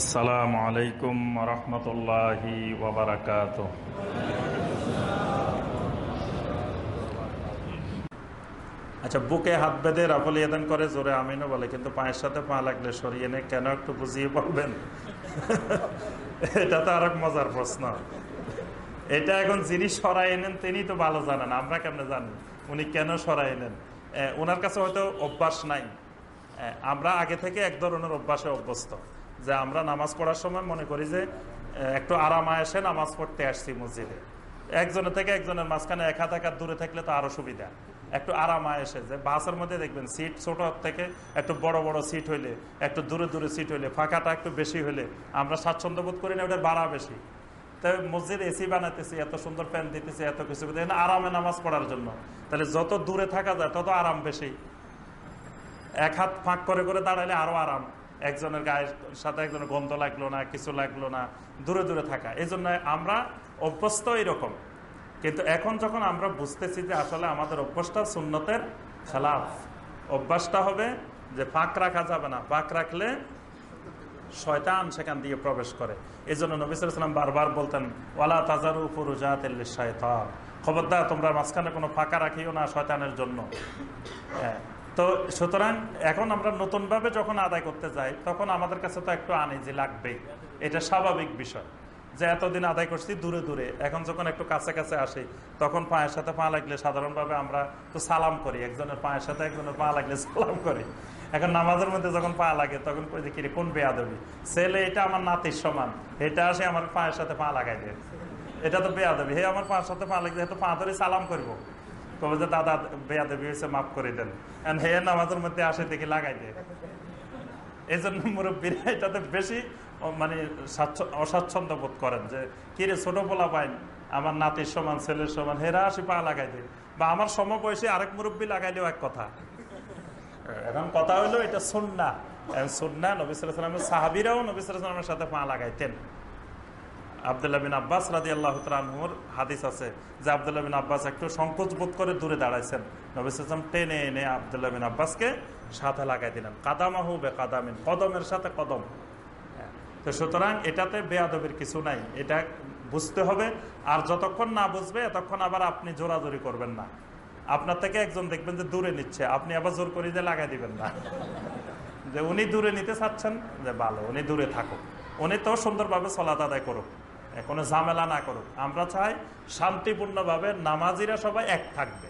আসসালামু আলাইকুম রহমতুল্লাহি ওবরাকাত আচ্ছা বুকে হাত বেঁধে রাফল করে জোরে আমিনও বলে কিন্তু পায়ের সাথে পা লাগলে সরিয়ে নে কেন একটু বুঝিয়ে বলবেন? এটা তো আর মজার প্রশ্ন। এটা এখন যিনি সরাই নেন তিনি তো ভালো জানেন আমরা কেমনে জানি? উনি কেন সরাই নেন? আহ, ওনার কাছে হয়তো অভ্যাস নাই। আমরা আগে থেকে এক ধরনের অভ্যাসে অভ্যস্ত। যে আমরা নামাজ পড়ার সময় মনে করি যে একটু আরাম এসে নামাজ পড়তে আসছি মসজিদে। একজনের থেকে একজনের মাঝখানে এক হাত এক হাত দূরে থাকলে তো আরও সুবিধা। একটু আরাম এসে যে বাসের মধ্যে দেখবেন সিট ছোট থেকে একটু বড় বড় সিট হইলে, একটু দূরে দূরে সিট হইলে, ফাঁকাটা একটু বেশি হইলে আমরা স্বাচ্ছন্দ্য বোধ করি না, ওটার ভাড়া বেশি। তাই মসজিদ এসি বানাইতেছি, এত সুন্দর ফ্যান দিতেছি, এত কিছু আরামে নামাজ পড়ার জন্য। তাহলে যত দূরে থাকা যায়, তত আরাম বেশি। এক হাত ফাঁক করে করে দাঁড়ালে আরও আরাম। একজনের গায়ের সাথে একজনের গন্ধ লাগল না, কিছু লাগল না, দূরে দূরে থাকা। এই জন্য আমরা অভ্যস্ত এরকম। কিন্তু এখন যখন আমরা বুঝতেছি যে আসলে আমাদের অভ্যাসটা সুন্নতের খেলাফ, অভ্যাসটা হবে যে ফাঁক রাখা যাবে না। ফাঁক রাখলে শয়তান সেখান দিয়ে প্রবেশ করে। এই জন্য নবিসাম বারবার বলতেন, ওয়ালা তাজারু ফুরুজাত শয়তান খবরদার, তোমরা মাঝখানে কোনো ফাঁকা রাখিও না শয়তানের জন্য। হ্যাঁ। তো সুতরাং এখন আমরা নতুনভাবে যখন আদায় করতে যাই তখন আমাদের কাছে তো একটু আনিজি লাগবেই। এটা স্বাভাবিক বিষয় যে এতদিন আদায় করছি দূরে দূরে। এখন যখন একটু কাছে কাছে আসি তখন পায়ের সাথে পা লাগলে সাধারণভাবে আমরা তো সালাম করি। একজনের পায়ের সাথে একজনের পা লাগলে সালাম করি। এখন নামাজের মধ্যে যখন পা লাগে তখন কই দেখি রে, কোন বেয়া দেবি ছেলে এটা আমার নাতির সমান। এটা আসে আমার পায়ের সাথে পা লাগাই দেয়। এটা তো বেয়া দেবি হে আমার পায়ের সাথে পা লাগবে তো পা ধরে সালাম করব। কবে দাদা বেয়া দেবী হয়েছে, মাফ করে দেন। হে নামাজের মধ্যে আসে দেখি লাগাই দেয়। এই জন্য মুরব্বীরা এটাতে বেশি মানে স্বাচ্ছ- অস্বাচ্ছন্দ্য বোধ করেন যে কিরে ছোট পোলা পাইন, আমার নাতির সমান ছেলের সমান, হেরা আসি পা লাগাই দেয়। বা আমার সমবয়সী আরেক মুরব্বী লাগাইলেও এক কথা। এখন কথা হইল, এটা সুন্না সুন্না নবিসামের সাহাবিরাও নবিসামের সাথে পা লাগাইতেন। আবদুল্লাহ বিন আব্বাস রাজি আল্লাহ তালুর হাদিস আছে যে আবদুল্লাহ বিন আব্বাস একটু সংকোচ বোধ করে দূরে দাঁড়াইছেন। নবিসাম টেনে এনে আবদুল্লাহ বিন আব্বাসকে সাথে লাগাই দিলেন। কাদামাহু বে কাদামিন কদমের সাথে কদম। তো সুতরাং এটাতে বেয়াদবের কিছু নাই। এটা বুঝতে হবে। আর যতক্ষণ না বুঝবে, এতক্ষণ আবার আপনি জোরাজোরি করবেন না। আপনার থেকে একজন দেখবেন যে দূরে নিচ্ছে। আপনি আবার জোর করে যে লাগাই দিবেন না। যে উনি দূরে নিতে চাচ্ছেন, যে ভালো, উনি দূরে থাকুক। উনি তো সুন্দরভাবে সলাত আদায় করুক। কোনো ঝামেলা না করুক। আমরা চাই শান্তিপূর্ণভাবে নামাজিরা সবাই এক থাকবে।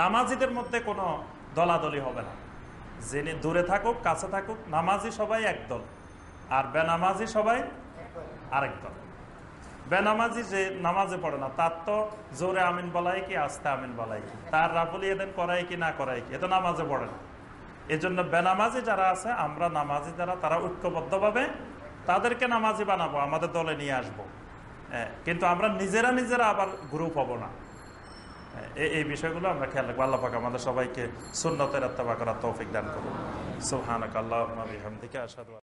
নামাজিদের মধ্যে কোনো দলাদলি হবে না। যিনি দূরে থাকুক, কাছে থাকুক, নামাজি সবাই একদল আর বেনামাজি সবাই আরেক দল। বেনামাজি যে নামাজে পড়ে না, তার তো জোরে আমিন বলাই কি, আস্তে আমিন বলাই কি? তার রাফুলি এদেন করাই কি, না করাই কি? এত নামাজে পড়ে না। এই জন্য বেনামাজি যারা আছে, আমরা নামাজি যারা, তারা ঐক্যবদ্ধভাবে তাদেরকে নামাজি বানাবো, আমাদের দলে নিয়ে আসব। কিন্তু আমরা নিজেরা নিজেরা আবার গ্রুপ হব না। এই- বিষয়গুলো আমরা খেয়াল রাখব। আল্লাহ পাক আমাদের সবাইকে সুন্নতের আত্মা করার তৌফিক দান করুন। সুহানক আল্লাহ আসাদ